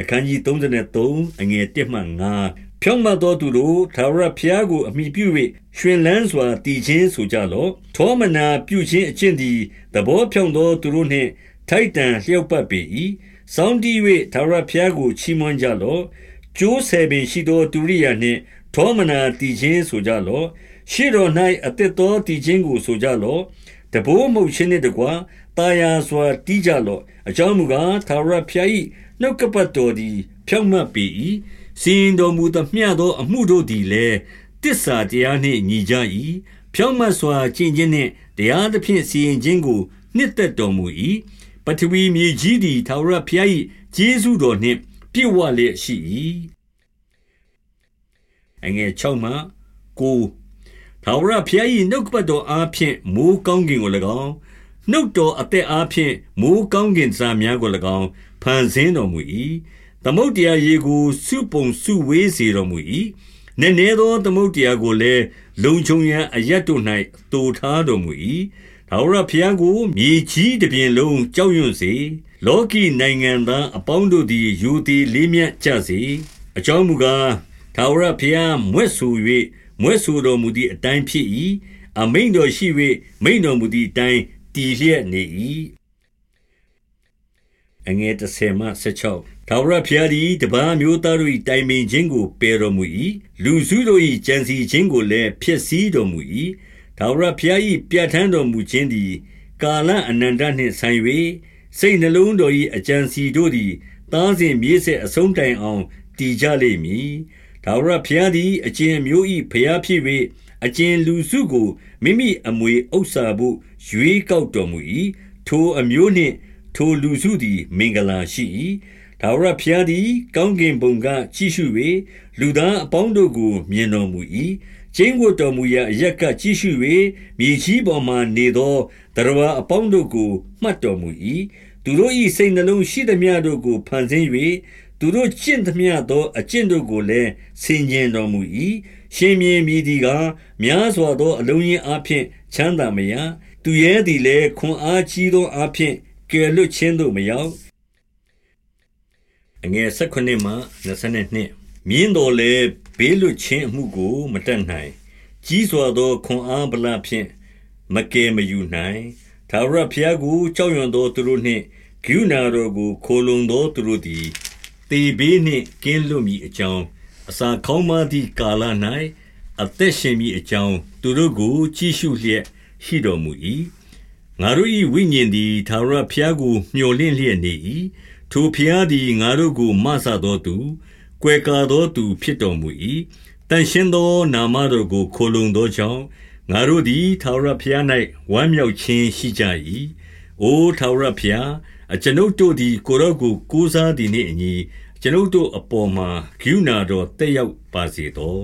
အခန်းကြီး33အငယ်1မှ5ဖြောင့်မတ်သောသူတို့သာရဖျားကိုအမိပြု၍ရှင်လန်းစွာတည်ခြင်းဆိုကြလော့ထောမနာပြုခြင်းအကျင့်သည်သဘောဖြောင့်သောသူတို့နှင့်ထိုက်တန်လျောက်ပတ်ပေ၏စောင်းတီး၍သာရဖျားကိုချီးမွမ်းကြလော့ကျိုးဆယ်ပင်ရှိသောတူရိယာနှင့်ထောမနာတည်ခြင်းဆိုကြလော့ရှေ့တော်၌အသက်သောတည်ခြင်းကိုဆိုကြလော့တဘိုးမှုတ်ခြင်းနှင့်တကွာတာယာစွာတီးကြလော့အကြောင်းမူကားသာရဖျား၏ နှုတ်ကပတ်တော်သည် ဖြောင့်မတ်ပေ၏စီရင်တော်မူသမျှသော အမှုတို့သည်လည်းတစ္ဆာတရားနှင့်ညီကြ၏ဖြောင့်မတ်စွာကျင့်ခြင်းနှင့်တရားသဖြင့်စီရင်ခြင်းကိုနှစ်သက်တော်မူ၏ပထဝီမြေကြီးသည်သာရဖျား၏ကျေးဇူးတော်နှင့်ပြည့်ဝလျက်ရှိ၏အငယ်6မှ9ထာဝရဘုရား၏နှုတ်ကပတ်တော်အားဖြင့်မိုးကောင်းကင်ကို၎င်းနှုတ်တော်အသက်အားဖြင့်မိုးကောင်းကင်စားများကို၎င်း ဖန်ဆင်းတော်မူ၏သမုတ်တရားရေကိုစုပုံစုဝေးစေတော်မူ၏နည်းနည်းသောသမုတ်တရားကိုလည်းလုံခြုံရန်အရတ်တို့၌တူထားတော်မူ၏ထာဝရဘုရားကိုမြေကြီးတစ်ပြင်လုံးကြောက်ရွံ့စေလောကီနိုင်ငံသားအပေါင်းတို့သည်ယူသည်လေးမြတ်ကြစေအကြောင်းမူကားထာဝရဘုရားမွဲ့ဆို၍မွဲ့ဆိုတော်မူသည့်အတိုင်းဖြစ်၏အမိန်တော်ရှိ၍မိန်တော်မူသည့်အတိုင်းတည်လျက်နေ၏ အငယ်30မှ16ထာဝရဘုရားသည်တပါးမျိုးသားတို့၏တိုင်ပင်ခြင်းကိုပယ်တော်မူ၏လူစုတို့၏ကြံစီခြင်းကိုလည်းဖျက်ဆီးတော်မူ၏ထာဝရဘုရား၏ပြဋ္ဌာန်းတော်မူခြင်းသည် ကာလအနန္တနှင့်ဆိုင်၍စိတ်နှလုံးတော်၏အကြံစီတို့သည်သားစဉ်မြေးဆက်အဆုံးတိုင်အောင်တည်ကြလိမ့်မည်ထာဝရဘုရားသည်အကျဉ်မျိုး၏ဘုရားဖြစ်၍အကျဉ်လူစုကိုမိမိအမွေဥစ္စာဖို့ရွေးကောက်တော်မူ၏ထိုအမျိုးနှင့် ထိုလူစုသည် မင်္ဂလာရှိ၏ထာဝရဘုရားသည် ကောင်းကင်ဘုံက ကြည့်ရှု၍လူသားအပေါင်းတို့ကို မြင်တော်မူ၏ကျင်းဝတ်တော်မူရာအရက်က ကြည့်ရှု၍မြေကြီးပေါ်မှနေသောတရဝအပေါင်းတို့ကို မှတ်တော်မူ၏သူတို့၏စိတ်နှလုံးရှိသမျှတို့ကို ဖန်ဆင်း၍သူတို့ကျင့်သမျှသော အကျင့်တို့ကိုလည်း ဆင်ခြင်တော်မူ၏ရှင်မြင်းမြည်ဒီကများစွာသော အလုံးရင်းအဖျင်ချမ်းသာမရ သူရဲ့သည်လည်း ခွန်အားကြီးသောအဖျင် ကယ်လွတ်ခြင်းသို့မရောက်အငယ်16မှ22မြင်းတော်လည်းဘေးလွတ်ခြင်းအမှုကို မတတ်နိုင် ကြီးစွာသောခွန်အားဗလာဖြင့်မကယ်မယူနိုင်သာရဖျားကိုကြောက်ရွံ့သောသူတို့နှင့်ဂုဏတော်ကို ခိုလုံသောသူတို့သည်တေဘေးနှင့်ကင်းလွတ်မည်အကြောင်းအစာခေါင်းမသည့်ကာလ၌အသက်ရှင်မည်အကြောင်းသူတို့ကိုကြည့်ရှုလျက်ရှိတော်မူ၏ ငါတို့၏ဝိညာဉ်သည်သာရဖျားကိုမျှော်လင့်လျက်နေ၏ထိုဖျားသည် ငါတို့ကိုမဆသောသူ ကွယ်ကာသောသူ ဖြစ်တော်မူ၏တန်ရှင်းသော နာမတော်ကို ခိုလုံသောကြောင့် ငါတို့သည်သာရဖျား၌ဝမ်းမြောက်ခြင်းရှိကြ၏အိုသာရဖျား အကျွန်ုပ်တို့သည် ကိုရော့ကို ကိုးစားသည်နှင့်အညီကျွန်ုပ်တို့အပေါ်မှာဂုဏတော်တက်ရောက်ပါစေသော